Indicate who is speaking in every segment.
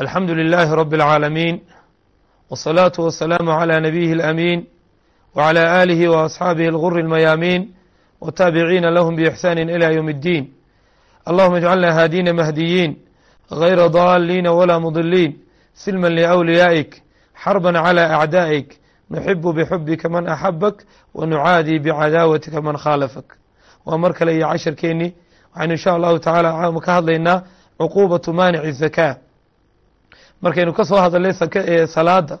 Speaker 1: alxamdu لilaahi rab اlcaalamiin wالsalaaةu wasalaamu عalى nabiyihi اlأmiin wعalى aalihi وasxaabihi اlguri اlmayaamiin wtaabiciina lahm bإxsani ilى ywm اddiin allahuma اjcalna haadiina mahdiyiin غayra daliina wla mudiliin silma lأwliyaa'ik xarba clى أعdaa'ik nuxibu bxubika man axabak wanucaadii bcadaawatika man khaalafak waa mar kale iyo casharkeeni waxaynu insha allahu tacaala ka hadlaynaa cuquubatu maanici zakaa markaynu ka soo hadalnay sake ee salaada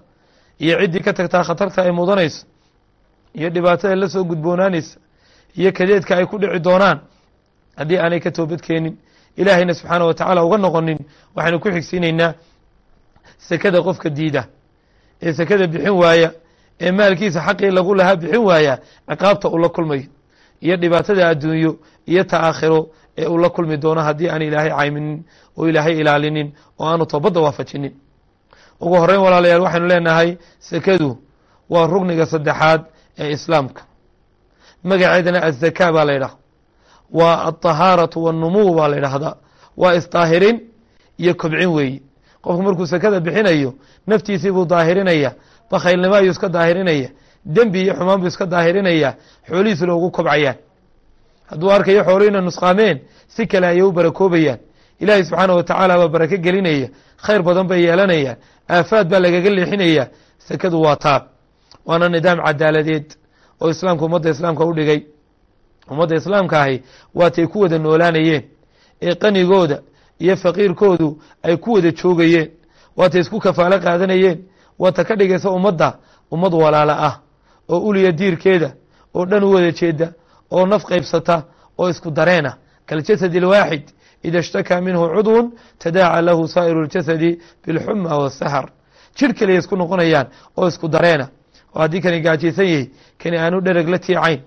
Speaker 1: iyo ciddii ka tagtaa khatarta ay mudanayso iyo dhibaatada la soo gudboonaanaysa iyo kadeedka ay ku dhici doonaan haddii aanay ka toobadkeenin ilaahayna subxaana wa tacaala uga noqonin waxaynu ku xigsiinaynaa sekada qofka diida ee sekada bixin waaya ee maalkiisa xaqii lagu lahaa bixin waaya ciqaabta uu la kulmayo iyo dhibaatada adduunyo iyo ta aakhiro ee uu la kulmi doono haddii aan ilaahay cayminin oo ilaahay ilaalinin oo aanu toobadda waafajinin ugu horeyn walaalayaal waxaynu leenahay sekadu waa rugniga saddexaad ee islaamka. Magaceedana azakaa baa la yidhaha waa alطahaaratu waannumuw baa la yidhaahdaa waa isdaahirin iyo kobcin weeye qofku markuu sekada bixinayo naftiisii buu daahirinaya bakhaylnimo ayuu iska daahirinaya dembi iyo xumaan buu iska daahirinaya xoolihiisuna ugu kobcayaan. Hadduu arkayo xoolihina nusqaameen si kale ayay u barakoobayaan ilaahay subxaana wa tacaala baa barako gelinaya khayr badan bay yeelanayaan aafaad baa lagaga leexinaya sekadu waa taab waana nidaam cadaaladeed oo islaamka ummadda islaamka u dhigay. Ummadda islaamka ahi waatay ku wada noolaanayeen ee qanigooda iyo faqiirkoodu ay ku wada joogayeen waatay isku kafaalo qaadanayeen waata ka dhigaysa ummadda ummad walaala ah oo uliya diirkeeda oo dhan u wada jeeda oo naf qaybsata oo isku dareena. Kaljasad اlwaaxid ida اshtakaa minhu cudwun tadaaca lahu saa'iru اljasadi biاlxuma waاsahar jir kaliya isku noqonayaan oo isku dareena oo haddii kani gaajaysan yahay kani aanu dhereg la tiicayn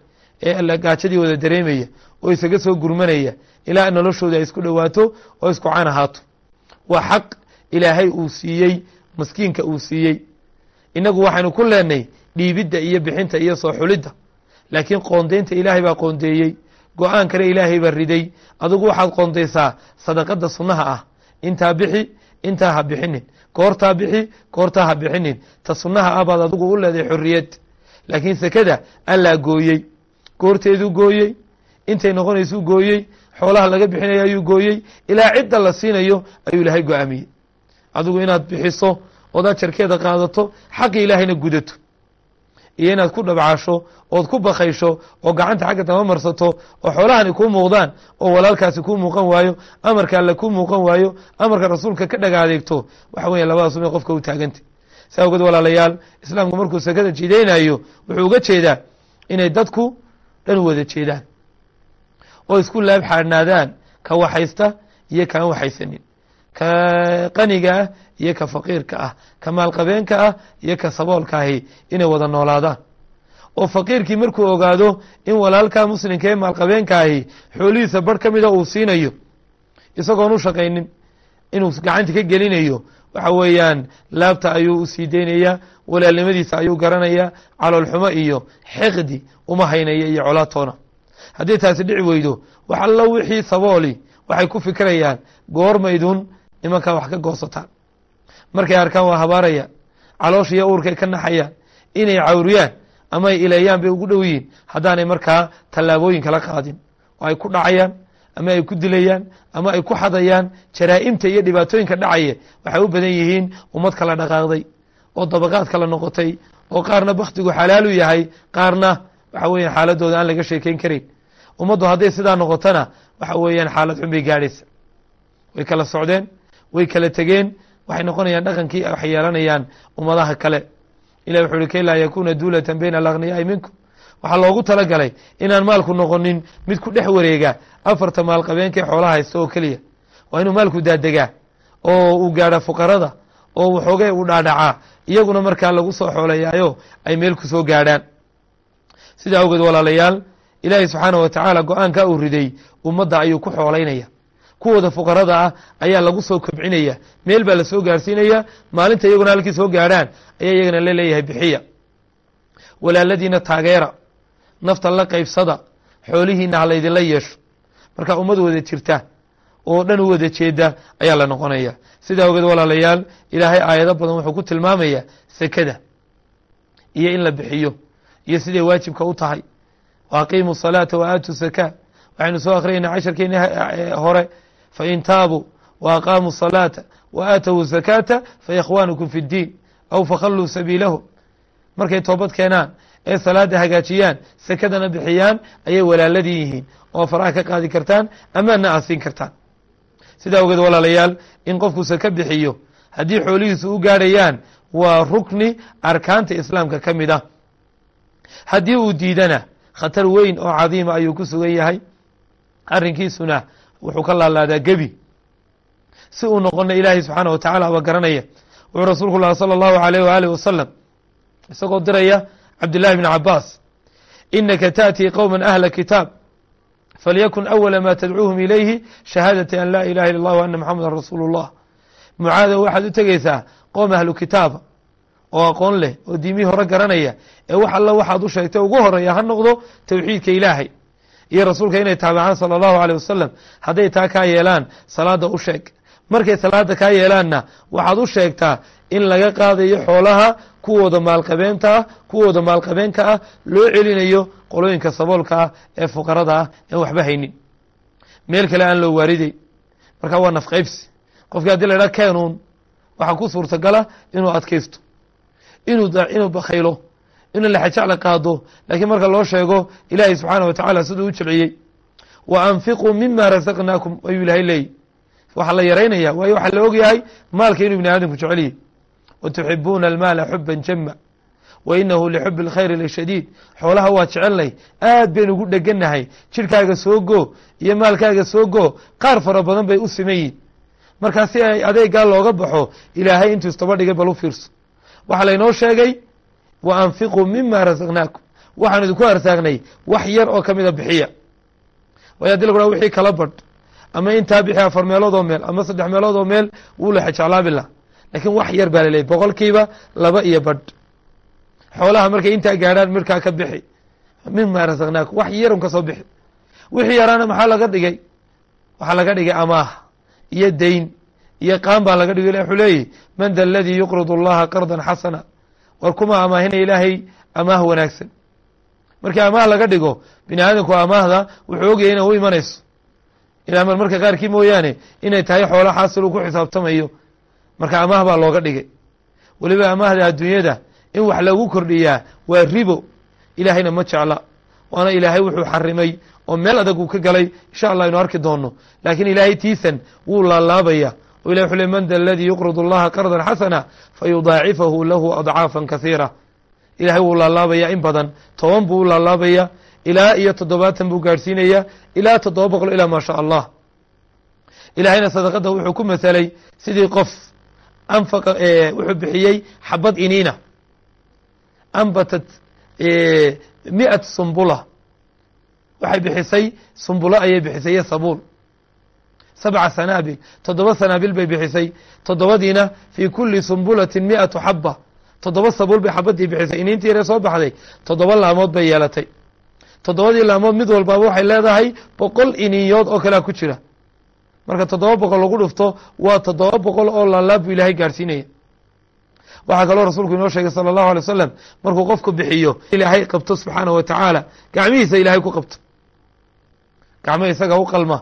Speaker 1: ee gaajadii wada dareemaya oo isaga soo gurmanaya ilaa noloshooda ay isku dhowaato oo isku can ahaato waa xaq ilaahay uu siiyey maskiinka uu siiyey inagu waxaynu ku leenay dhiibidda iyo bixinta iyo soo xulidda laakiin qoondeynta ilaahay baa qoondeeyey go'aankana ilaahay baa riday. Adigu waxaad qoondaysaa sadaqada sunnaha ah. Intaa bixi intaa ha bixinin. Goortaa bixi goortaa ha bixinin. Ta sunnaha ah baad adigu u leedahay xorriyad. Laakiin sekada allaa gooyey. Goorteeduu gooyey. Intay noqonaysuu gooyey. Xoolaha laga bixinayo ayuu gooyey. Ilaa cidda la siinayo ayuu ilaahay go'aamiyey. Adigu inaad bixiso ood ajarkeeda qaadato xaqi ilaahayna gudato iyo inaad ku dhabcasho ood ku bakaysho oo gacanta xagga dama marsato oo xoolahani kuu muuqdaan oo walaalkaasi kuu muuqan waayo amarka alle kuu muuqan waayo amarka rasuulka ka dhaga adeegto waxa weya labadaas umay qofka u taaganta saa ogeed walaalayaal islaamku markuu sekada jidaynayo wuxuu uga jeedaa inay dadku dhan wada jeedaan oo isku laab xaadhnaadaan ka waxaysta iyo kaan waxaysanin ka qaniga ah iyo ka faqiirka ah ka maalqabeenka ah iyo ka saboolka ahi inay wada noolaadaan. Oo faqiirkii markuu ogaado in walaalkaa muslimka ee maalqabeenka ahi xoolihiisa barh ka mida uu siinayo isagoon u shaqaynin inuu gacanta ka gelinayo waxa weeyaan laabta ayuu u sii deynayaa walaalnimadiisa ayuu garanayaa caloolxumo iyo xiqdi uma haynaya iyo colaatoona haddii taasi dhici weydo wax allo wixii sabooli waxay ku fikirayaan goormaydun nimankaa wax ka goosataan markay arkaan waa habaarayaan caloosha iyo uurkay ka naxayaan inay cawriyaan ama ay ileeyaan bay ugu dhow yihiin. Haddaanay markaa tallaabooyin kala qaadin. Oo ay ku dhacayaan ama ay ku dilayaan ama ay ku xadayaan jaraa'imta iyo dhibaatooyinka dhacaya waxay u badan yihiin ummad kala dhaqaaqday oo dabaqaad kala noqotay oo qaarna baktigu xalaalu yahay qaarna waxa weeyaan xaaladooda aan laga sheekeyn karayn ummaddu hadday sidaa noqotona waxa weeyaan xaalad xun bay gaadhaysa way kala socdeen way kala tegeen waxay noqonayaan dhaqankii waxay yeelanayaan ummadaha kale. Ilah wuxu uhi kay laa yakuuna duulatan bayna alagniyaai minkum. Waxaa loogu talagalay inaan maalku noqonin mid ku dhex wareega afarta maalqabeenkae xoolaha haysta oo keliya. Waa inuu maalku daadegaa oo uu gaadha fuqarada oo waxoogay uu dhaadhacaa iyaguna markaa lagu soo xooleeyaayo ay meel ku soo gaadhaan. Sidaa awgeed walaalayaal ilaahay subxaana wa tacaala go'aankaa uu riday ummadda ayuu ku xoolaynaya kuwooda fuqarada ah ayaa lagu soo kobcinaya. Meel baa la soo gaarsiinaya maalinta iyaguna halkii soo gaadhaan ayaa iyagana la leeyahay bixiya. Walaaladiina taageera nafta la qaybsada xoolihiina ha laydinla yeesho. Markaa ummad wada jirta oo dhan u wada jeeda ayaa la noqonaya. Sidaa ogeed walaalayaal ilaahay aayado badan wuxuu ku tilmaamaya sekada iyo in la bixiyo iyo siday waajibka u tahay. Wa aqiimu salaata wa aatu zakaa waxaynu soo akhriyayna casharkeeni hore fain taabuu wa aqaamuu salaata wa aatowu zakaata faikhwaanukum fi ddiin aw fakhalluu sabiilahum markay toobad keenaan ee salaada hagaajiyaan sekadana bixiyaan ayay walaaladii yihiin oo faraha ka qaadi kartaan amaanna aad siin kartaan sidaa ogeed walaalayaal in qofku seke bixiyo haddii xoolihiisu u gaadhayaan waa rukni arkaanta islaamka ka mid ah haddii uu diidana khatar weyn oo cadiima ayuu ku sugan yahay arrinkiisuna wuxuu ka laalaadaa gebi si uu noqona ilaahay subxaana wa tacala aba garanaya wuxuu rasuulku laha salى اllahu alayh waalih wasalam isagoo diraya cabdillahi bn cabaas inaka taأtii qowma ahla kitaab falyakun awala ma tadcuuhum ilayhi shahaadati an laa ilaha illa اllah w ana mxameda rasuulu اllah mucaada waxaad u tegeysaa qoom ahlu kitaaba oo aqoon leh oo diimihii hore garanaya ee wax alla waxaad u sheegtay ugu horeeya ha noqdo towxiidka ilaahay iyo rasuulka inay taabacaan sala allahu aleyh wasalam hadday taa kaa yeelaan salaada u sheeg. Markay salaada kaa yeelaanna waxaad u sheegtaa in laga qaadayo xoolaha kuwooda maalqabeenta ah kuwooda maalqabeenka ah loo celinayo qolooyinka saboolka ah ee fuqarada ah aan waxba haynin. Meel kale aan loo waariday. Markaa waa nafqaybsi. Qofkii haddii la idhaha keenuun waxaa ku suurtagala inuu adkaysto inuu inuu bakhaylo inuu laxajacla qaado laakiin marka loo sheego ilaahay subxaana wa tacaala siduu u jilciyey wa anfiquu mima rasaqnaakum ayuu ilaahay leeyihi waxaa la yaraynaya waayo waxaa la ogyahay maalka inuu ibni aadamku jecelyahy watuxibuuna almaala xuban jama wa inahu lixubi اlkhayri lashadiid. Xoolaha waa jecelnay aad baynu ugu dhegannahay jirhkaaga soo go iyo maalkaaga soo go qaar fara badan bay u siman yihiin markaa si ay adeegaa looga baxo ilaahay intuu istaba dhigay bal u fiirso. Waxaa laynoo sheegay wa mima rasaqnaakum waxaan idinku arsaagnay wax yar oo kamida bixiya waayo haddii lagu ha wixii kala badh ama intaa bixi afar meelood oo meel ama saddex meelood oo meel wuu la xajeclaabi lah laakiin wax yar baa laleeyay boqolkiiba laba iyo badh xoolaha markay intaa gaadhaan mirkaa ka bixi mima rasaqnaakum wax yarun ka soo bixi wixii yaraana maxaa laga dhigay waxaa laga dhigay amaah iyo dayn iyo qaan baa laga dhigay wuxuu leeyahy man da aladii yuqrid اllaha qardan xasana war kuma amaahinaya ilaahay amaah wanaagsan. Markii amaah laga dhigo bini aadamku amaahda wuxuu ogyahay ina u imanayso. Ilaa mar marka qaarkii mooyaane inay tahay xoolo xaasil uu ku xisaabtamayo. Marka amaah baa looga dhigay. Weliba amaahda adduunyada in wax lagu kordhiyaa waa ribo. Ilaahayna ma jecla. Waana ilaahay wuxuu xarimay oo meel adag uu ka galay. Insha allah aynu arki doono. Laakiin ilaahay tiisan wuu laalaabaya o ilah wuxu le man da aladii yuqrid اllaha qardan xasana fayudaacifahu lahu adcaafa kasiira ilahay wuu laalaabaya in badan toban buu u laalaabaya ilaa iyo toddobaatan buu gaadhsiinaya ilaa toddoba boqol ilaa maa sha allah ilahayna sadaqada wuxuu ku masalay sidii qof anfaqa wuxuu bixiyey xabad iniina ambatat miat sumbula waxay bixisay sumbulo ayay bixisay iyo sabuul sabca sanaabil toddoba sanaabil bay bixisay toddobadiina fii kuli sumbulatin miatu xaba toddoba sabuul bay xabadii bixisay iniintii yare soo baxday toddoba laamood bay yeelatay toddobadii laamood mid walbaaba waxay leedahay boqol iniinyood oo kalea ku jira marka toddoba boqol lagu dhufto waa toddoba boqol oo laalaab buu ilaahay gaadhsiinaya waxaa kaloo rasuulku inoo sheegay sala allahu alay wasalam markuu qofku bixiyo ilaahay qabto subxaanahu wa tacaala gacmihiisa ilaahay ku qabto gacmo isaga u qalma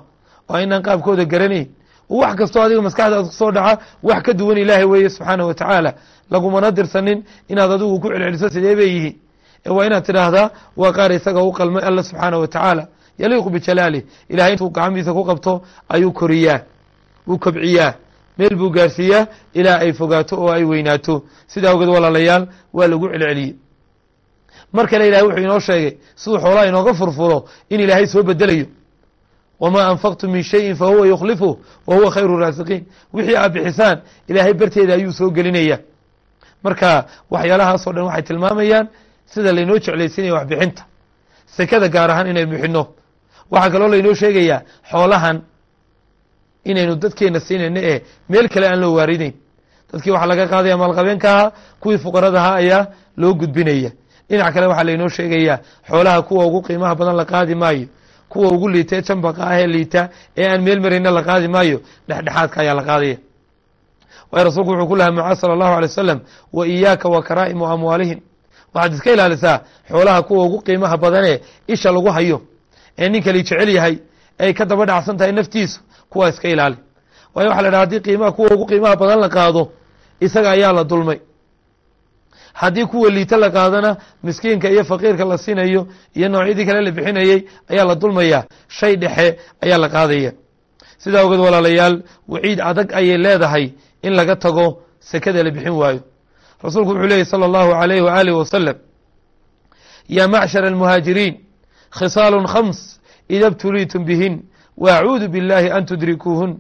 Speaker 1: waa inaan qaabkooda garanayn wax kastoo adiga maskaxdaada ku soo dhaca wax ka duwan ilaahay weeye subxaanahu wa tacaala. Lagumana dirsanin inaad adigu ku celceliso sidee bay yihiin. Ee waa inaad tidhaahdaa waa qaar isaga u qalmay alla subxaanahu wa tacaala. Yaliiqu bijalaalih ilahay intuu gacmihiisa ku qabto ayuu koriyaa wuu kobciyaa. Meel buu gaarsiiyaa ilaa ay fogaato oo ay weynaato. Sidaa awgeed walaalayaal waa lagu celceliyey. Mar kale ilahay wuxuu inoo sheegay siduu xoolaha inooga furfuro in ilaahay soo bedelayo wamaa anfaqtu min shayin fahuwa yukhlifu wa huwa khayru raasiqiin wixii aad bixisaan ilaahay barteeda ayuu soo gelinaya. Marka waxyaalahaasoo dhan waxay tilmaamayaan sida laynoo jeclaysinaya waxbixinta. Sekada gaar ahaan inaynu bixino waxaa kaloo laynoo sheegayaa xoolahan inaynu dadkeena siinayno ee meel kale aan loo waarideyn dadkii waxaa laga qaadaya maalqabeenka ahaa kuwii fuqaradaha ayaa loo gudbinaya. Dhinac kale waxaa laynoo sheegayaa xoolaha kuwa ugu qiimaha badan la qaadi maayo kuwa ugu liita ee jambaqa ah ee liita ee aan meel marayna la qaadi maayo dhexdhexaadka ayaa la qaadaya waayo rasuulku wuxuu ku lahaa mucaad sala allahu alay wasalam wa iyaaka wa karaa'imu amwaalihim. Waxaad iska ilaalisaa xoolaha kuwa ugu qiimaha badanee isha lagu hayo ee nin kali jecel yahay ay ka daba dhacsan tahay naftiisu kuwaa iska ilaali. Waayo waxa la dhaha haddii qiimaha kuwa ugu qiimaha badan la qaado isaga ayaa la dulmay haddii kuwa liita la qaadana miskiinka iyo faqiirka la siinayo iyo noocyadii kale la bixinayey ayaa la dulmaya shay dhexe ayaa la qaadaya sidaa ogeed walaalayaal waciid adag ayay leedahay in laga tago sekada la bixin waayo rasuulku wuxuu leeyay salى اllahu alayh waaalih wasalam ya macshar almuhaajiriin khisaalu khams ida btuliitum bihin waacuudu biاllahi an tudrikuuhun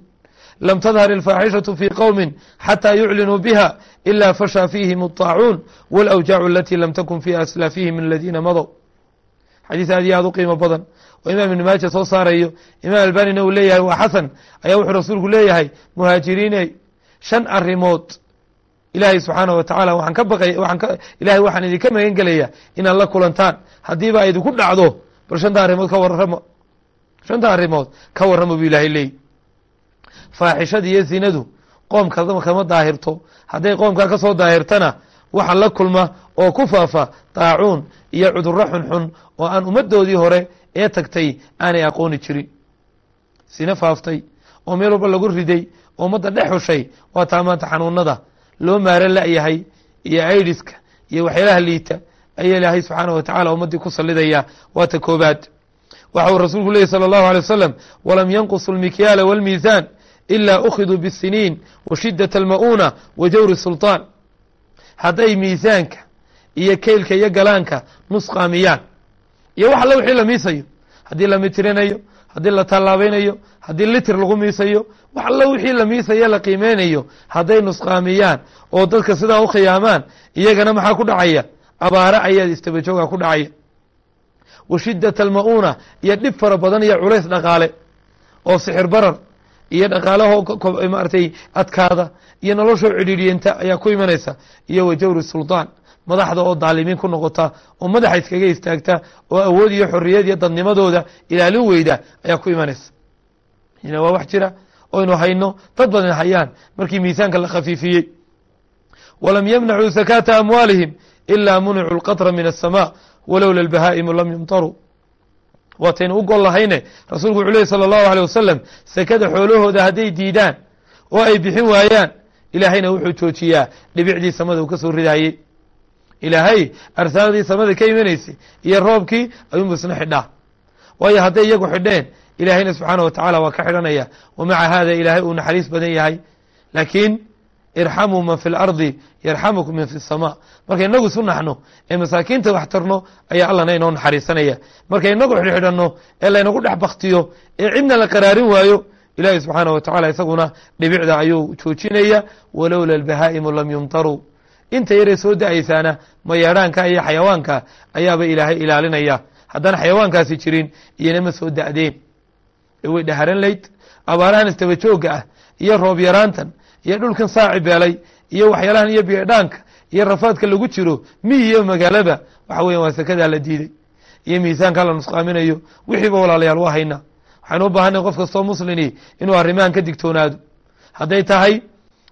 Speaker 1: lm tdhar الfaaxishaة fي qowmi xatى yuclinuu biha ila fasha fiihim الطaacuun wاlأwjaac alati lam takun fi aslaafihim min aladiina madow xadiis aad iyo aad u qiimo badan oo imaam ibn maaja soo saarayo imaam albanina uu leeyahay waa xasan ayaa wuxuu rasuulku leeyahay muhaajiriiney shan arimood ilaahay subxaanaه wa tacala waxaan ka baqay waan ka ilahay waxaan idinka magan gelaya inaad la kulantaan haddiiba a idinku dhacdo bal shanta arrimood ka warramo shanta arrimood ka warramo bu ilahay leeyi faaxishada iyo zinadu qoomka kama daahirto hadday qoomkaa ka soo daahirtana waxa la kulma oo ku faafa daacuun iyo cudurro xunxun oo aan ummaddoodii hore ee tagtay aanay aqooni jirin sine faaftay oo meel walba lagu riday oo ummadda dhex xushay waa taa maanta xanuunada loo maaro la'yahay iyo aidiska iyo waxyaalaha liita ayaa ilaahay subxaana wa tacala ummaddii ku sallidaya waa ta koobaad waxa uu rasuulku leeyay salى اllahu alay wasalam walam yanqusu اlmikyaala wاlmiisaan ila ukhiduu bالsiniin wa shidaة اlma'uuna wa jawri sulطaan hadday miisaanka iyo keylka iyo galaanka nusqaamiyaan iyo wax alla wixii la miisayo haddii la mitirinayo haddii la tallaabaynayo haddii litir lagu miisayo wax alla wixii la miisayo la qiimeynayo hadday nusqaamiyaan oo dadka sidaa u khiyaamaan iyagana maxaa ku dhacaya abaare ayaa istabajooga ku dhacaya wa shidaة alma'uuna iyo dhib fara badan iyo culays dhaqaale oo sixir barar iyo dhaqaalahoo maaratay adkaada iyo noloshoo cidhiidhiyeenta ayaa ku imanaysa iyo wa jawri suldaan. Madaxda oo daalimiin ku noqota oo madaxa iskaga istaagta oo awood iyo xoriyad iyo dadnimadooda ilaalin weyda ayaa ku imanaysa. Waa wax jira oynu hayno dad badan hayaan markii miisaanka la khafiifiyey. Walam yamnacuu sakaata amwaalihim ilaa municu lqatra min asamaa walowla اlbahaa'imu lam yumtaruu waataynu u gol lahayne rasuulku wuxuu leey sala allahu aleyh wasalam sekada xoolahooda hadday diidaan oo ay bixin waayaan ilaahayna wuxuu joojiyaa dhibicdii samada uu ka soo ridaayey ilaahay arsaadii samada ka imanaysay iyo roobkii ayuunbu isna xidhaa. Waayo hadday iyagu xidheen ilaahayna subxaana wa tacaala waa ka xidhanaya wa maca haada ilaahay uu naxariis badan yahay. Laakiin irxamuu man fi lardi yarxamukum man fi الsama marka inagu isu naxno ee masaakiinta wax tarno ayaa allana inoo naxariisanaya. Marka inagu xidhxidhanno ee laynagu dhex baktiyo ee cidna la qaraarin waayo ilaahi subxaana wa tacala isaguna dhibicda ayuu joojinaya walowla albahaa'imu lam yumtaruu inta yaree soo da'aysaana mayeedhaanka iyo xayawaanka ayaaba ilaahay ilaalinaya. Haddaan xayawaankaasi jirin iyona ma soo da-deen. Ee way dhaharan layd abaarahan istabajooga ah iyo roob yaraantan iyo dhulkan saaci beelay iyo waxyaalahan iyo biyadhaanka iyo rafaadka lagu jiro miyi iyo magaalaba waxa weyan waa sekadaa la diiday iyo miisaanka la nusqaaminayo wixiiba walaalayaal waa haynaa waxaynu u baahanay qof kastoo muslini inuu arrimahan ka digtoonaado. Hadday tahay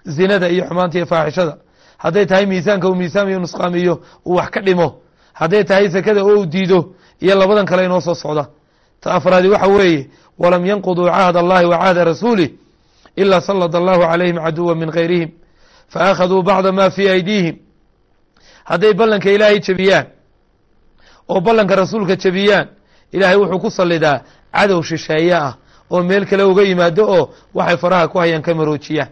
Speaker 1: zinada iyo xumaanta iyo faaxishada hadday tahay miisaanka uu miisaamiyo nusqaamiyo uu wax ka dhimo hadday tahay sekada oo uu diido iyo labadan kale inoo soo socda. Ta afraadi waxa weeye walam yanquduu cahd allahi wa cahda rasuulih ilaa salط allahu calayhim caduwa min gayrihim faakhaduu bacda ma fii aydiihim hadday ballanka ilaahay jebiyaan oo ballanka rasuulka jebiyaan ilaahay wuxuu ku salidaa cadow shisheeye ah oo meel kale uga yimaado oo waxay faraha ku hayaan ka maroojiyaan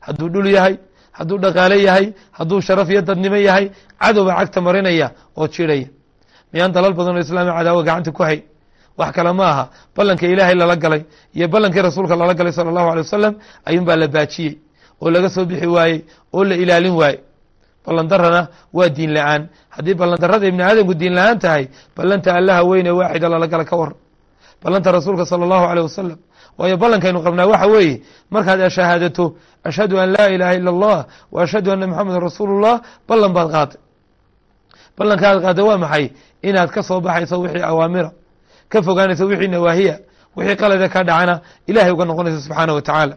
Speaker 1: hadduu dhul yahay hadduu dhaqaale yahay hadduu sharaf iyo dadnimo yahay cadowba cagta marinaya oo jirhaya miyaan dalal badan oo islaami cadaawa gacanta ku hayn wax kale ma aha ballanka ilaahay lala galay iyo ballankii rasuulka lala galay sala allahu alay wasalam ayuun baa la baajiyey oo laga soo bixi waayey oo la ilaalin waaye ballan darana waa diin la'aan. Haddii ballan darada ibni aadamku diin la'aan tahay ballanta allaha weyne waaxida lala gala ka waran ballanta rasuulka sala allahu aleyh wasalam waayo ballankaynu qabnaa waxa weeye markaad ashahaadato ashhadu an laa ilaha ila allah wa ashhadu anna moxamedan rasuulu llah ballan baad qaaday ballankaad qaada waa maxay? Inaad ka soo baxayso wixii awaamira ka fogaanaysa wixii nawaahiya wixii qalada ka dhacana ilaahay uga noqonaysa subxaanah wa tacaala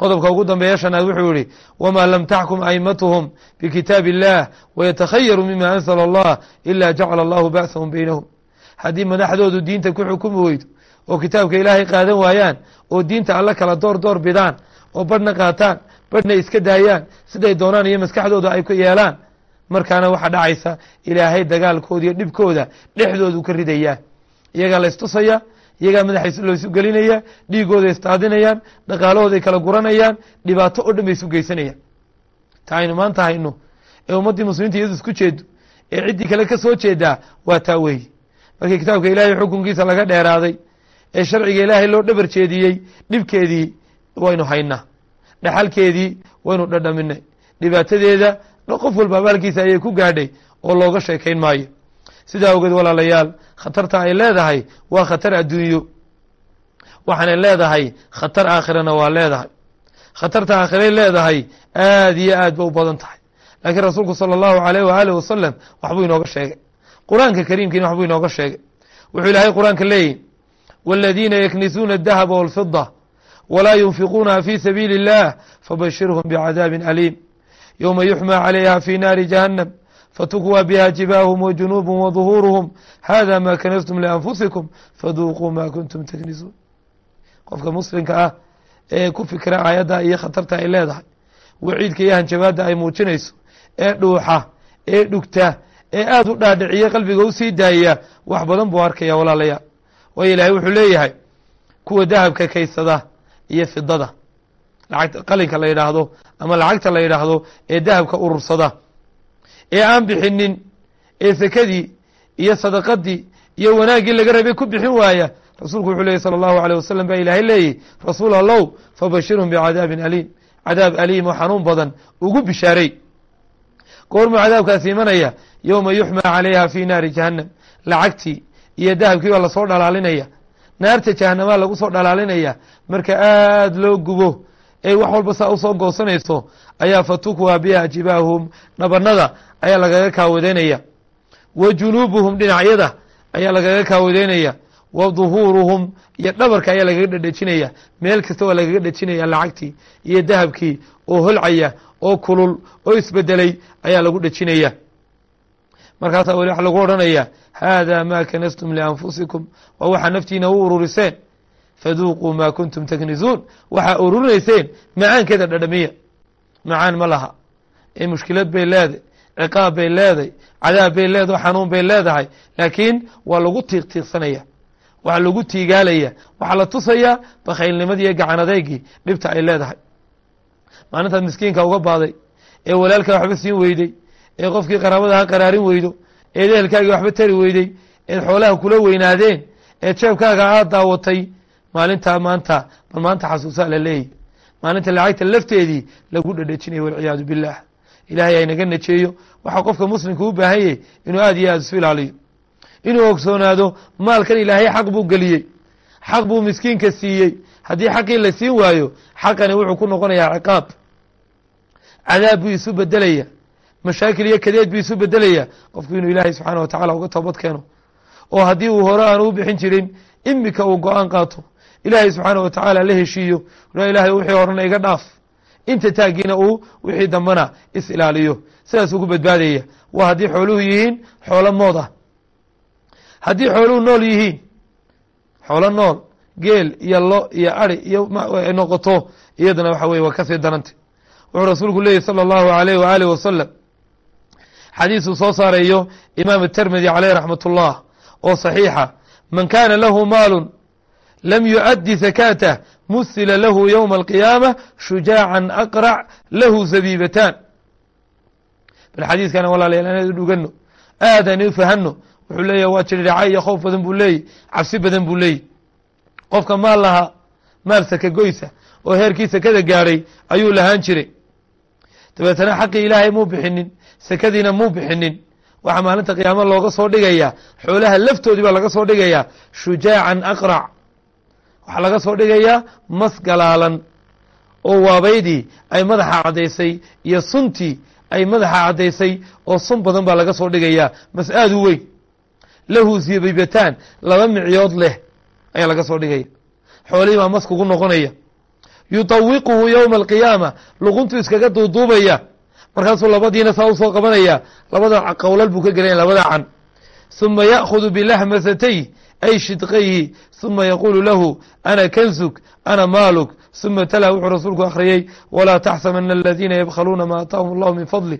Speaker 1: qodobka ugu dambeeya shanaad wuxuu yihi wamaa lam taxkum aimatuhum bikitaab illah wayatakhayaru mima ansla allah ila jacala allahu ba'sahum beynahum haddii madaxdoodu diinta ku xukumi weydo oo kitaabka ilaahay qaadan waayaan oo diinta alla kala door door bidaan oo badhna qaataan badhna iska daayaan siday doonaan iyo maskaxdooda ay ku yeelaan markaana waxaa dhacaysa ilaahay dagaalkooda iyo dhibkooda dhexdoodu ka ridayaa iyagaa la istusaya iyagaa madaxa loosu gelinaya dhiigooda istaadinayaan dhaqaalahooday kala guranayaan dhibaato oo dhan bay isu geysanayaan. Ta aynu maanta hayno ee ummaddii muslimiinta iyadu isku jeedo ee ciddii kale ka soo jeedaa waa taa weeye. Markii kitaabka ilaahay xukunkiisa laga dheeraaday ee sharciga ilaahay loo dhabar jeediyey dhibkeedii waynu haynaa. Dhaxalkeedii waynu dhadhaminay dhibaatadeeda qof walba abaalkiisa ayay ku gaadhay oo looga sheekayn maayo. Sidaa awgeed walaalayaal khatarta ay leedahay waa khatar adduunyo. Waxaanay leedahay khatar aakhirana waa leedahay. Khatarta aakhiray leedahay aad iyo aad ba u badan tahay. Laakiin rasuulku sala allahu aleyh waaalih wasalam waxbuu inooga sheegay. Qur'aanka kariimkiina waxbuu inooga sheegay. Wuxuu ilaahay qur'aanka leeyahy waaladiina yaknisuuna adahaba walfida walaa yunfiquunaha fi sabiili اllah fabashirhum bicadaabin aliim. Yowma yuxmaa calayha fi naari jahannam fatukwى biha jibaahum wjunuubhm wظuhuuruhum hada ma kanastum lianfusikum faduuquu ma kuntum taknisuun qofka muslimka ah ee ku fikra aayadda iyo khatarta ay leedahay waciidka iyo hanjabaadda ay muujinayso ee dhuuxa ee dhugta ee aada u dhaadhiciya qalbiga u sii daayaya wax badan buu arkaya walaalayaal waayo ilaahay wuxuu leeyahay kuwa dahabka kaysada iyo fidada lacagta qalinka la yidhaahdo ama lacagta la yidhaahdo ee dahabka urursada ee aan bixinin ee sekadii iyo sadaqadii iyo wanaaggii laga rabay ku bixin waaya rasuulku wuxuu leeyay salى اllahu alيه wasalam baa ilaahay leeyihi rasuul allow fabashirhum bicadaabin aliim cadaab aliim oo xanuun badan ugu bishaaray goormuu cadaabkaasi imanaya yowma yuxmى calayha fi naari jahannam lacagtii iyo dahabkii baa lasoo dhalaalinaya naarta jahanamaa lagu soo dhalaalinaya marka aad loo gubo ee wax walba saa u soo goosanayso ayaa fatukwa biha jibaahum dhabanada ayaa lagaga kaawadeynaya. Wa junuubuhum dhinacyada ayaa lagaga kaawadeynaya. Wa duhuuruhum iyo dhabarka ayaa lagaga dhedhejinaya meel kasta waa lagaga dhejinaya lacagtii iyo dahabkii oo holcaya oo kulul oo isbedelay ayaa lagu dhejinaya markaasaa weli waxa lagu odhanaya hada ma kanastum lianfusikum waa waxaa naftiina u ururiseen faduuquu ma kuntum taknisuun waxaa ururinayseen macaankeeda dhadhamiya macaan ma laha ee mushkilad bay leedahay ciqaab bay leedahay cadaab bay leedahay xanuun bay leedahay laakiin waa lagu tiiq tiiqsanaya waxaa lagu tiigaalaya waxaa la tusayaa bakhaylnimadii iyo gacan adeygii dhibta ay leedahay maalintaad miskiinka uga baaday ee walaalkaa waxba siin weyday ee qofkii qaraabada ha qaraarin weydo eed ehelkaagii waxba tari weyday eed xoolaha kula weynaadeen eed jeebkaaga aad daawatay maalintaa maanta bal maanta xasuusaa la leeyahy maalinta lacagta lafteedii lagu dhadhejinaya walciyaadu billaah ilaahay aynaga najeeyo. Waxaa qofka muslimka u baahan yahy inuu aad iyo aad isu ilaaliyo. Inuu ogsoonaado maalkan ilaahay xaq buu geliyey. Xaq buu miskiinka siiyey. Haddii xaqii la siin waayo xaqani wuxuu ku noqonayaa ciqaab. Cadaab buu isu bedelaya mashaakil iyo kadeed buu isu bedelaya qofku inuu ilaahay subxaana watacala uga toobad keeno. Oo haddii uu hore aan u bixin jirin imika uu go'aan qaato ilaahay subxaana wa tacaala la heshiiyo a ilaahay wixii horena iga dhaaf inta taagiina uu wixii dambana is ilaaliyo sidaas ugu badbaadaya waa haddii xooluhu yihiin xoolo mood ah haddii xooluhu nool yihiin xoolo nool geel iyo lo iyo ari iyo noqoto iyadana waxa weye waa kasii daranta wuxuu rasuulku leeyahy salى اllahu alayh waalih wasalam xadiisuu soo saarayo imaam termidi caleyh raxmat ullah oo صaxiixa man kana lahu maalu yuؤdi zakaatah musila lahu ywma alqiyaamة shujaaca aqrac lahu zabiibatan bal xadiiskana walaalayaal inaynu dhugano aadaan u fahano wuxuu leeyahy waa jirdhaca iyo khowf badan buu leeyahy cabsi badan buu leeyahy qofka maal lahaa maal saka goysa oo heerkii sakada gaadhay ayuu lahaan jiray dabeetana xaqii ilaahay muu bixinin sakadiina muu bixinin waxaa maalinta qiyaamo looga soo dhigayaa xoolaha laftoodii baa laga soo dhigayaa shujaacan aqrac waxaa laga soo dhigayaa mas galaalan oo waabaydii ay madaxa caddaysay iyo suntii ay madaxa caddaysay oo sun badan baa laga soo dhigayaa mas aad u weyn. Lahu zibaybataan laba micyood leh ayaa laga soo dhigaya. Xoolihii baa mas kugu noqonaya. Yutawiquhu yowma alqiyaama luquntuu iskaga duuduubaya. Markaasuu labadiina saa u soo qabanaya labada qowlal buu ka gelaya labadaa can. Uma ya'khudu bilahmasatay ay shidqayhi uma yaquulu lahu ana kanzuk ana maaluk uma tala wuxuu rasuulku akhriyey walaa taxsamana aladiina yabkhaluuna ma ataahum allahu min fadli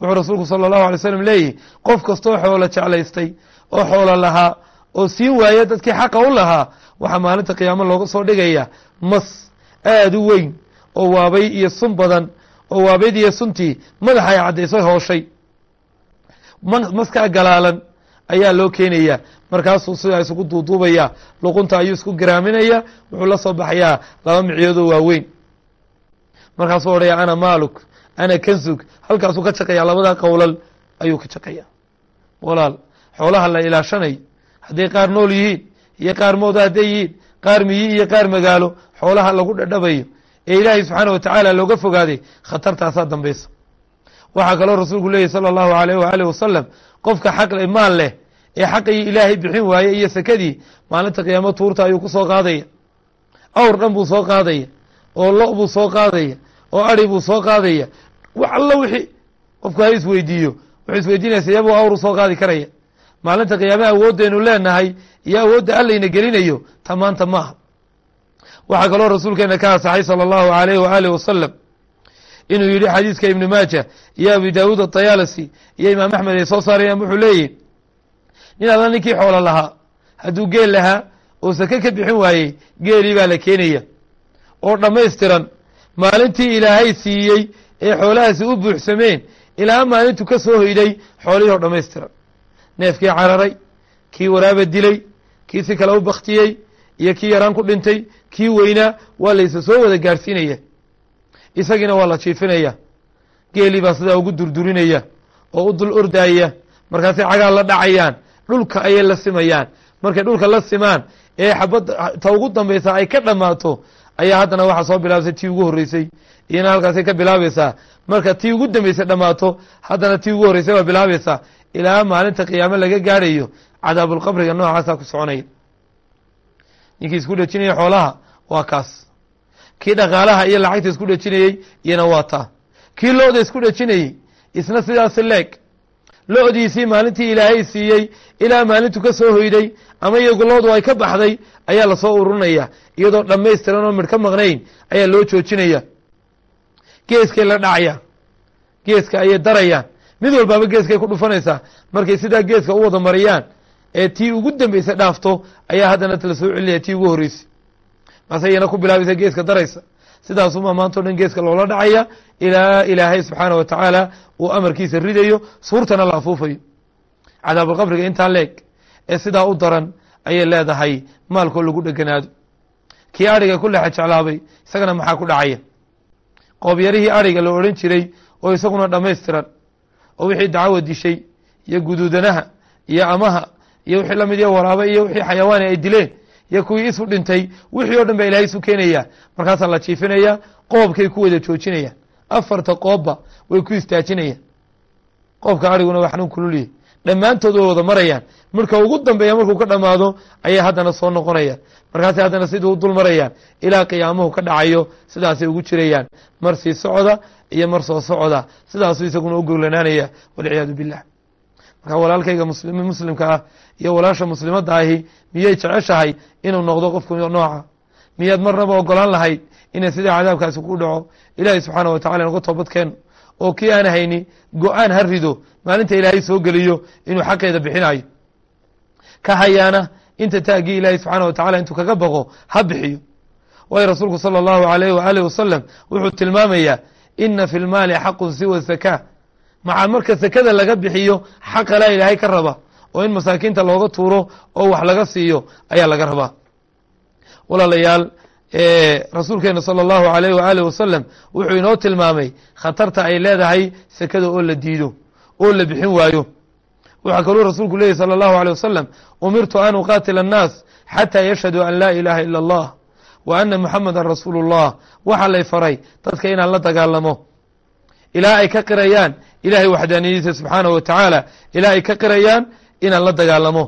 Speaker 1: wuxuu rasuulku sala allahu alay slam leeyihi qof kastoo xoolo jeclaystay oo xoolo lahaa oo siin waaya dadkii xaqa u lahaa waxaa maalinta qiyaamo looga soo dhigayaa mas aada u weyn oo waabay iyo sun badan oo waabayd iyo suntii madaxa ay hooshay maskaa galaalan ayaa loo keenaya. Markaasuu sidaa isugu duuduubaya luqunta ayuu isku garaaminaya wuxuu la soo baxayaa laba micyoodoo waaweyn. Markaasuu odhaya ana maaluk ana kansug halkaasuu ka shaqeeya labadaa qowlal ayuu ka shaqeeya walaal xoolaha la ilaashanay hadday qaar nool yihiin iyo qaar mooda hadday yihiin qaar miyi iyo qaar magaalo xoolaha lagu dhadhabayo ee ilaahay subxaana wa tacaala looga fogaaday khatartaasaa dambaysa waxaa kaloo rasuulku leeyahy sala allahu alayh waaalih wasalam qofka xaq maal leh ee xaqii ilaahay bixin waaye iyo sakadii maalinta qiyaamo tuurta ayuu ku soo qaadaya. Awr dhan buu soo qaadaya oo lo buu soo qaadaya oo ari buu soo qaadaya. Wax allo wixii qofku ha isweydiiyo wuxuu isweydiinaysa yabuu awru soo qaadi karaya. Maalinta qiyaame awooddeenu leenahay iyo awoodda allayna gelinayo ta maanta ma aha waxaa kaloo rasuulkeena ka asaxay salى اllahu alayh waaalih wasalam inuu yidhi xadiiska ibni maaja iyo abi daawuud atayaalasi iyo imaam axmed ay soo saarayaan wuxuu leeyihi nin alla ninkii xoolo lahaa hadduu geel lahaa oo sake ka bixin waayey geelii baa la keenaya. Oo dhammaystiran maalintii ilaahay siiyey ee xoolahaasi u buuxsameen ilaa maalintu ka soo hoyday xoolihii oo dhammaystiran. Neefkii cararay kii waraaba dilay kii si kale u baktiyey iyo kii yaraan ku dhintay kii weynaa waa laysa soo wada gaadhsiinaya isagiina waa la jiifinaya. Geelii baa sidaa ugu durdurinaya oo u dul ordaaya markaasay cagaal la dhacayaan dhulka ayay la simayaan. Markay dhulka la simaan ee xabadda ta ugu dambaysa ay ka dhammaato ayaa haddana waxaa soo bilaabsay tii ugu horreysay. Iyana halkaasay ka bilaabaysaa marka tii ugu dambaysay dhammaato haddana tii ugu horreysay baa bilaabaysaa ilaa maalinta qiyaamo laga gaadhayo cadaabulqabriga noocaasaa ku soconaya ninkii isku dhejinaya xoolaha waa kaas kii dhaqaalaha iyo lacagta isku dhejinayey iyana waa taa kii lo-da isku dhejinayey isna sidaasi leeg. Lo-diisii maalintii ilaahay siiyey ilaa maalintu ka soo hoyday ama iyagu loodu ay ka baxday ayaa la soo ururinaya. Iyadoo dhammaystiran oo midh ka maqnayn ayaa loo joojinaya. Geeskay la dhacayaan geeska ayay darayaan. Mid walbaaba geeskay ku dhufanaysaa markay sidaa geeska u wada mariyaan ee tii ugu dambaysa dhaafto ayaa haddana la soo celinaya tii ugu horreysay mase iyana ku bilaabaysa geeska daraysa. Sidaasuma maanta o dhan geeska loola dhacaya. Ilaa ilaahay subxaana wa tacaala uu amarkiisa ridayo suurtana la afuufayo. Cadaabulqabriga intaa leeg ee sidaa u daran ayay leedahay maalkoo lagu dheganaado. Kii adhiga ku lexa jeclaabay isagana maxaa ku dhacaya? Qoobyarihii adhiga la odhan jiray oo isaguna dhammaystiran oo wixii dacawa dishay iyo guduudanaha iyo amaha iyo wixii la mid iyo waraaba iyo wixii xayawaani ay dileen iyo kuwii isu dhintay wixii o dhan ba ilahay isu keenaya markaasaa la jiifinaya qoobkay ku wada joojinayaan afarta qoobba way ku istaajinayaan qoobka adhiguna waa xanuun kululyahy dhammaantood way wada marayaan. Marka ugu dambeeya markuu ka dhammaado ayay haddana soo noqonayaan markaasay haddana sidii u dul marayaan ilaa qiyaamuhu ka dhacayo sidaasay ugu jirayaan. Mar sii socda iyo mar soo socda. Sidaasuu isaguna u goglanaanaya walciyaadu billah marka walaalkayga muslimka ah iyo walaasha muslimadda ahi miyay jeceshahay inuu noqdo qofku nooca? Miyaad marnaba ogolaan lahayd inay sidaa cadaabkaasi ku dhaco? Ilaahay subxaana wa tacala nuga toobadkeen. Oo kii aan hayni go'aan ha rido. Maalinta ilaahay soo geliyo inuu xaqeeda bixinayo ka hayaana inta taagii ilaahay subxaana wa tacala intuu kaga baqo ha bixiyo. Waayo rasuulku sala allahu alayh waaalih wasalam wuxuu tilmaamayaa ina fi lmaali xaqun siwa zakaa maxaa marka sekada laga bixiyo xaqalaa ilaahay ka raba. Oo in masaakiinta looga tuuro oo wax laga siiyo ayaa laga rabaa. Walaalayaal rasuulkeena sala allahu alayh waalih wasalam wuxuu inoo tilmaamay khatarta ay leedahay sekada oo la diido oo la bixin waayo. Waxaa kaluu rasuulku leeyahy sala allahu alيh wasalam umirtu an uqaatila annaas xataa yashhaduu an laa ilaaha ila allah wa ana muxameda rasuulu اllah waxaa lay faray dadka inaan la dagaalamo ilaa ay ka qirayaan ilahay waxdaaniyadiisa subxaanahu wa tacaala ilaa ay ka qirayaan inaan la dagaalamo.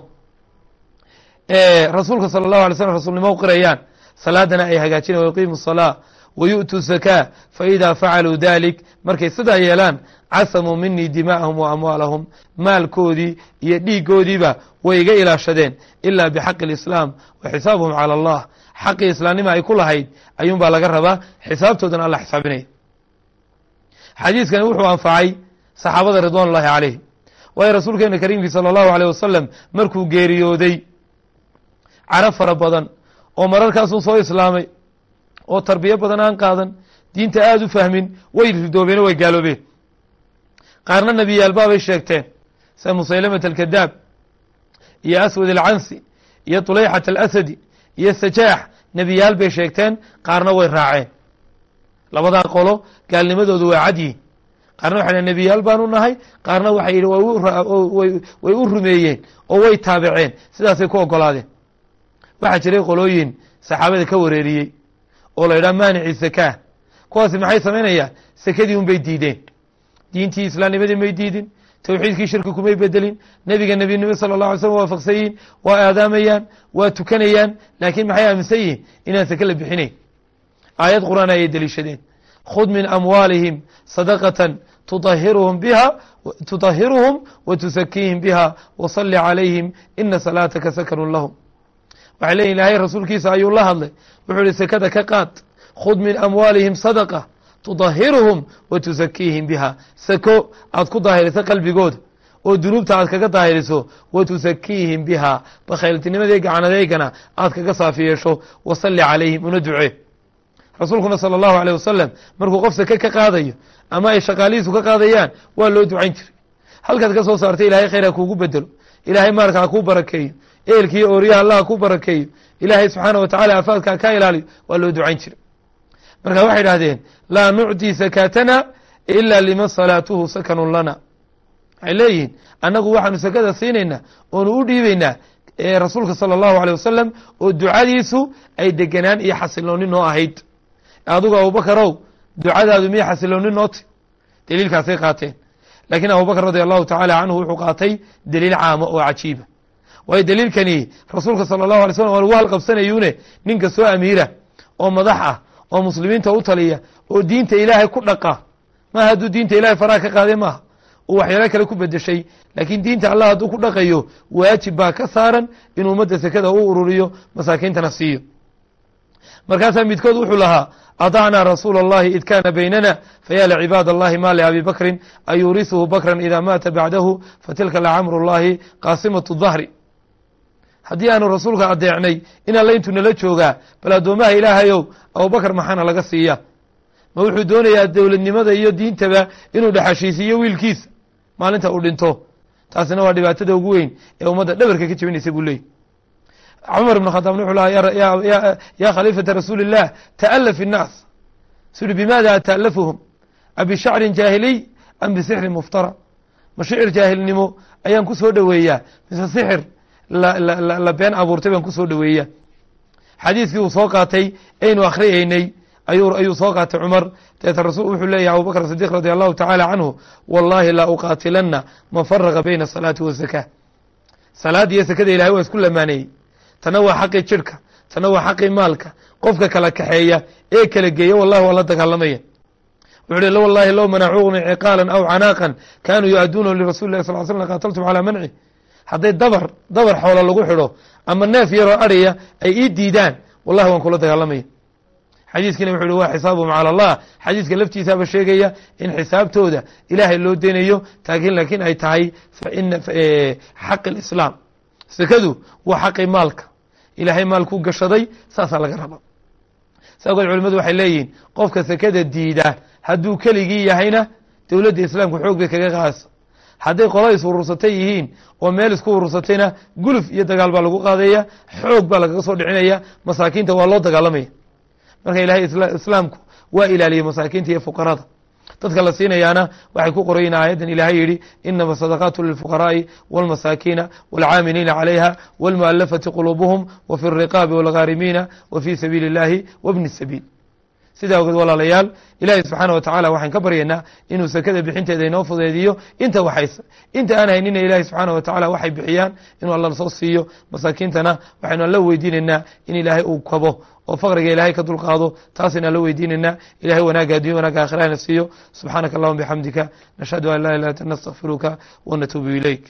Speaker 1: Rasuulka sala allahu alay slam rasulnimo u qirayaan salaadana ay hagaajinayan wayaqiimu salaa wa yu'tuu zakaa fa idaa facaluu dalik markay sidaa yeelaan casamuu minii dimaa'ahum wa amwaalahum maalkoodii iyo dhiigoodiiba way iga ilaashadeen ilaa bixaqi alislaam wa xisaabuhum cala allah xaqii islaamnima ay ku lahayd ayuunbaa laga rabaa xisaabtoodana alla xisaabinaya xadiiskani wuxuu anfacay saxaabada ridwan ullahi calayhim waayo rasuulkeena kariimkii sala allahu aleyh wasalam markuu geeriyooday carab fara badan oo mararkaasuu soo islaamay oo tarbiyo badan aan qaadan diinta aada u fahmin way ridoobeen oo way gaaloobeen. Qaarna nebiyaalbaabay sheegteen sida musaylamat alkadaab iyo aswad alcansi iyo tuleyxat alasadi iyo sajaax nebiyaal bay sheegteen qaarna way raaceen. Labadaa qolo gaalnimadoodu waa cadyihin qaarna waxay nebiyaal baanu nahay qaarna waxay yidhi way u rumeeyeen oo way taabiceen sidaasay ku ogolaadeen. Waxaa jiray qolooyin saxaabada ka wareeriyey oo la yidhaha maanici zakaa kuwaasi maxay samaynayaan sekadii un bay diideen. Diintii islaamnimadii may diidin towxiidkii shirki kumay bedelin nebiga nebinimo sala allah alay slm waafaqsan yihiin waa aadaamayaan waa tukanayaan laakiin maxay aaminsan yihiin inaan seke la bixinayn aayad qur'aan ayay deliishadeen khud min amwaalihim sadaqatan tuahiruhum biha tuطahiruhum wa tusakiihim biha wasalli calayhim ina salaataka sakanun lahum waxay leeyihiin ilaahay rasuulkiisa ayuu la hadlay wuxuu ihi sekada ka qaad khud min amwaalihim sadaqa tudahiruhum wa tusakiihim biha sako aad ku daahiriso qalbigooda oo dunuubta aad kaga daahiriso wa tusakiihim biha bakhayltinimadii gacanadeygana aad kaga saafi yeesho wasalli calayhim una ducee rasuulkuna sala allahu aleyh wasalam markuu qof sake ka qaadayo ama ay shaqaalihiisu ka qaadayaan waa loo ducayn jiray. Halkaad ka soo saartay ilahay khayr ha kuugu bedelo. Ilaahay maalka ha kuu barakeeyo. Eelkiiyo ooriyaha allah ha kuu barakeeyo. Ilaahay subxaana wa tacala afaadka ha ka ilaaliyo waa loo ducayn jiray. Marka waxay idhahdeen laa nucطi sakaatana ila liman salaatuhu sakanun lana. Waxay leeyihiin annagu waxaanu sakada siinaynaa oonu u dhiibaynaa rasuulka sala allahu aleyh wasalam oo ducadiisu ay degenaan iyo xasilooni noo ahayd adigu abubakarow ducadaadu miya xasilooni nooti? Daliilkaasay qaateen. Lakiin abubakr radi allahu tacaala canhu wuxuu qaatay daliil caamo oo cajiiba waayo daliilkani rasuulka sala allahu alay slam waa lagu halqabsanayuune ninka soo amiira oo madax ah oo muslimiinta u taliya oo diinta ilaahay ku dhaqa. Maaha hadduu diinta ilahay faraha ka qaade maaha? Uu waxyaalo kale ku bedeshay laakiin diinta allah hadduu ku dhaqayo waajib baa ka saaran inuu ummadda sekada u ururiyo masaakiintana siiyo markaasaa midkood wuxuu lahaa adacnaa rasuula اllahi id kana baynana faya lcibaad allahi ma liabi bakrin an yuurisuhu bakran ida maata bacdahu fatilka lacamru اllahi qaasimaة dahri haddii aanu rasuulka adeecnay in alla intuu nala joogaa bal addoomaha ilaahayow abubakr maxaana laga siiya ma wuxuu doonayaa dowladnimada iyo diintaba inuu dhexashiisiiyo wiilkiisa maalinta uu dhinto taasina waa dhibaatada ugu weyn ee ummadda dhabarka ka jebinaysa buu leeyy cumar ibn khadaabna wuxuu lahaa yaa khaliifata rasuuli illah ta'alaf innaas su uhi bimaada ta'alafuhum abishacrin jaahiliy am bisixrin muftara? Ma shicir jaahilnimo ayaan ku soo dhoweeyaa. Mise sixir la been abuurtay baan ku soo dhoweeya xadiiskii uu soo qaatay aynu akhriyaynay ayuu soo qaatay cumar. Deeta rasul wuxuu leeyahay abubakr sidiq radi allahu tacaala canhu wallahi la uqaatilana man faraqa bayna asalaati wazakaa salaad sakada ilahay waa isku lamaaneeyey tana waa xaqii jirhka tana waa xaqii maalka. Qofka kala kaxeeya ee kala geeya wallahi waa la dagaalamaya wuxu hi wallahi low manacuuhum ciqaalan aw canaaqan kanuu yu-aduunahu lirasuli lah sal slam qaataltum calaa manci. Hadday dabar dabar xoolo lagu xidho ama neef yaroo adhaya ay ii diidaan wallahi waan kula dagaalamaya xadiiskiina wuxu uhi waa xisaabuhum cala allah. Xadiiska laftiisaaba sheegaya in xisaabtooda ilaahay loo deynayo taakin laakiin ay tahay xaqi alislaam. Sekadu waa xaqi maalka ilaahay maalkuu gashaday saasaa laga raba. Saa ogeed culimadu waxay leeyihiin qofka sekada diida hadduu keligii yahayna dowladda islaamka xoog bay kaga qaadaysa. Hadday qola is urursatay yihiin oo meel isku urursatayna guluf iyo dagaal baa lagu qaadaya xoog baa lagaga soo dhicinaya masaakiinta waa loo dagaalamaya. Marka ilahay islaamku waa ilaaliyey masaakiinta iyo fuqarada dadka la siinayaana waxay ku qorayin aayaddan ilaahay yidhi inama sadaqaatu lilfuqaraa'i walmasaakiina walcaamiliina calayha walmualafati quluubuhum wafi alriqaabi walghaarimiina wa fii sabiili illaahi wabni sabiil sidaa ogeed walaalayaal ilaahay subxaana wa tacaala waxaan ka baryaynaa inuu sekada bixinteeda inoo fudeediyo. Inta waxaysa inta aan haynina ilaahay subxaana wa tacaala waxay bixiyaan inuu alla soo siiyo masaakiintana waxaynu alla weydiinaynaa in ilaahay uu kabo oo faqriga ilaahay ka dulqaado taasaynu alla weydiinaynaa. Ilahay wanaagga addunya wanagga aakhirahana siiyo. Subxaanaka allahuma bixamdika nashhadu an laa illa anta nastakfiruka wa natuubu ilayk